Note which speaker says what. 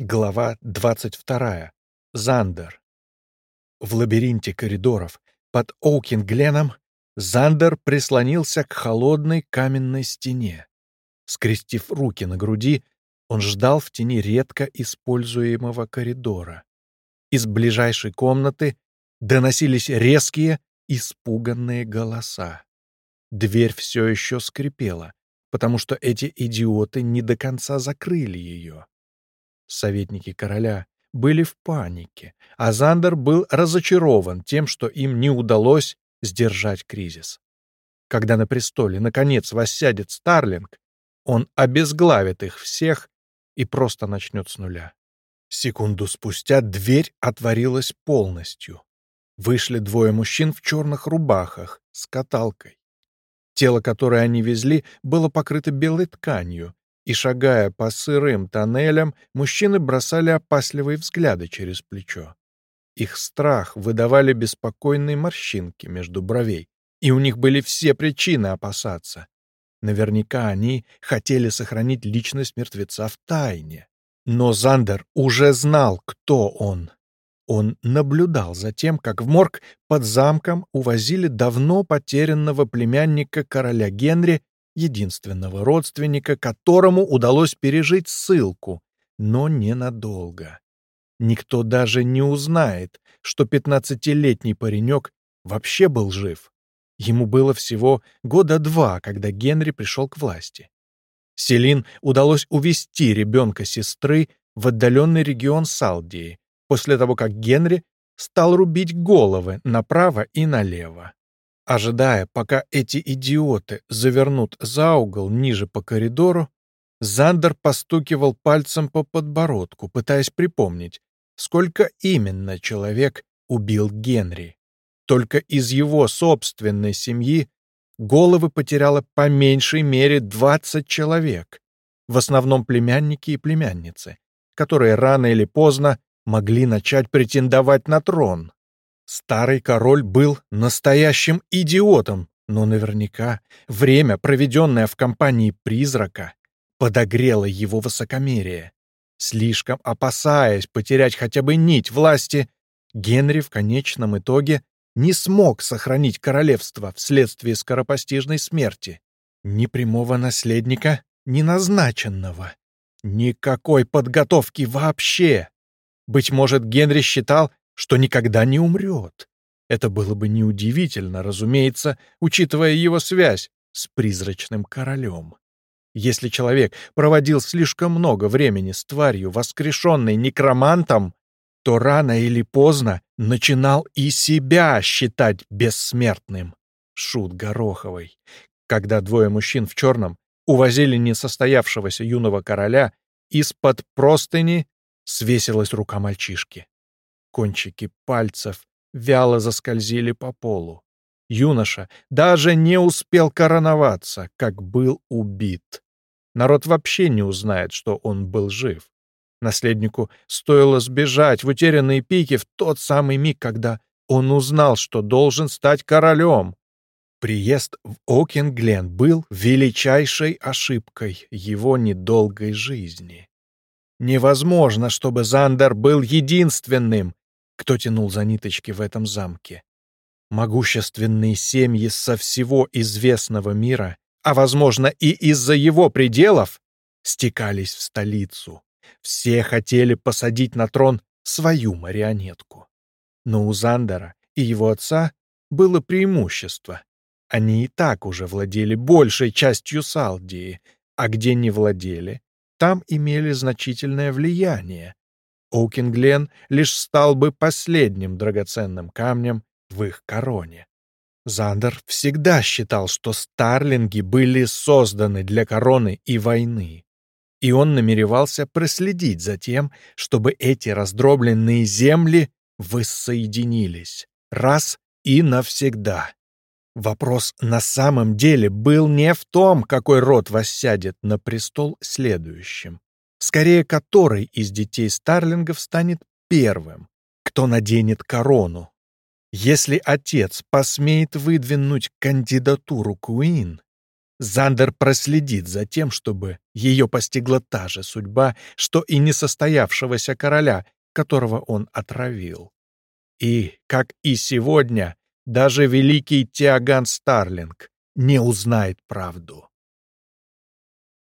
Speaker 1: Глава 22. Зандер. В лабиринте коридоров под Оукингленом Зандер прислонился к холодной каменной стене. Скрестив руки на груди, он ждал в тени редко используемого коридора. Из ближайшей комнаты доносились резкие, испуганные голоса. Дверь все еще скрипела, потому что эти идиоты не до конца закрыли ее. Советники короля были в панике, а Зандер был разочарован тем, что им не удалось сдержать кризис. Когда на престоле, наконец, воссядет Старлинг, он обезглавит их всех и просто начнет с нуля. Секунду спустя дверь отворилась полностью. Вышли двое мужчин в черных рубахах с каталкой. Тело, которое они везли, было покрыто белой тканью, и, шагая по сырым тоннелям, мужчины бросали опасливые взгляды через плечо. Их страх выдавали беспокойные морщинки между бровей, и у них были все причины опасаться. Наверняка они хотели сохранить личность мертвеца в тайне. Но Зандер уже знал, кто он. Он наблюдал за тем, как в морг под замком увозили давно потерянного племянника короля Генри единственного родственника, которому удалось пережить ссылку, но ненадолго. Никто даже не узнает, что пятнадцатилетний паренек вообще был жив. Ему было всего года два, когда Генри пришел к власти. Селин удалось увести ребенка сестры в отдаленный регион Салдии, после того, как Генри стал рубить головы направо и налево. Ожидая, пока эти идиоты завернут за угол ниже по коридору, Зандер постукивал пальцем по подбородку, пытаясь припомнить, сколько именно человек убил Генри. Только из его собственной семьи головы потеряло по меньшей мере 20 человек, в основном племянники и племянницы, которые рано или поздно могли начать претендовать на трон. Старый король был настоящим идиотом, но наверняка время, проведенное в компании призрака, подогрело его высокомерие. Слишком опасаясь потерять хотя бы нить власти, Генри в конечном итоге не смог сохранить королевство вследствие скоропостижной смерти. Ни прямого наследника, ни назначенного. Никакой подготовки вообще. Быть может, Генри считал, что никогда не умрет. Это было бы неудивительно, разумеется, учитывая его связь с призрачным королем. Если человек проводил слишком много времени с тварью, воскрешенной некромантом, то рано или поздно начинал и себя считать бессмертным. Шут Гороховой. Когда двое мужчин в черном увозили несостоявшегося юного короля, из-под простыни свесилась рука мальчишки. Кончики пальцев вяло заскользили по полу. Юноша даже не успел короноваться, как был убит. Народ вообще не узнает, что он был жив. Наследнику стоило сбежать в утерянные пики в тот самый миг, когда он узнал, что должен стать королем. Приезд в Окинглен был величайшей ошибкой его недолгой жизни. Невозможно, чтобы Зандер был единственным, кто тянул за ниточки в этом замке. Могущественные семьи со всего известного мира, а, возможно, и из-за его пределов, стекались в столицу. Все хотели посадить на трон свою марионетку. Но у Зандера и его отца было преимущество. Они и так уже владели большей частью Салдии, а где не владели, там имели значительное влияние, Оукинглен лишь стал бы последним драгоценным камнем в их короне. Зандер всегда считал, что старлинги были созданы для короны и войны, и он намеревался проследить за тем, чтобы эти раздробленные земли воссоединились раз и навсегда. Вопрос на самом деле был не в том, какой род воссядет на престол следующим, скорее который из детей Старлингов станет первым, кто наденет корону. Если отец посмеет выдвинуть кандидатуру Куин, Зандер проследит за тем, чтобы ее постигла та же судьба, что и несостоявшегося короля, которого он отравил. И, как и сегодня, даже великий Тиаган Старлинг не узнает правду.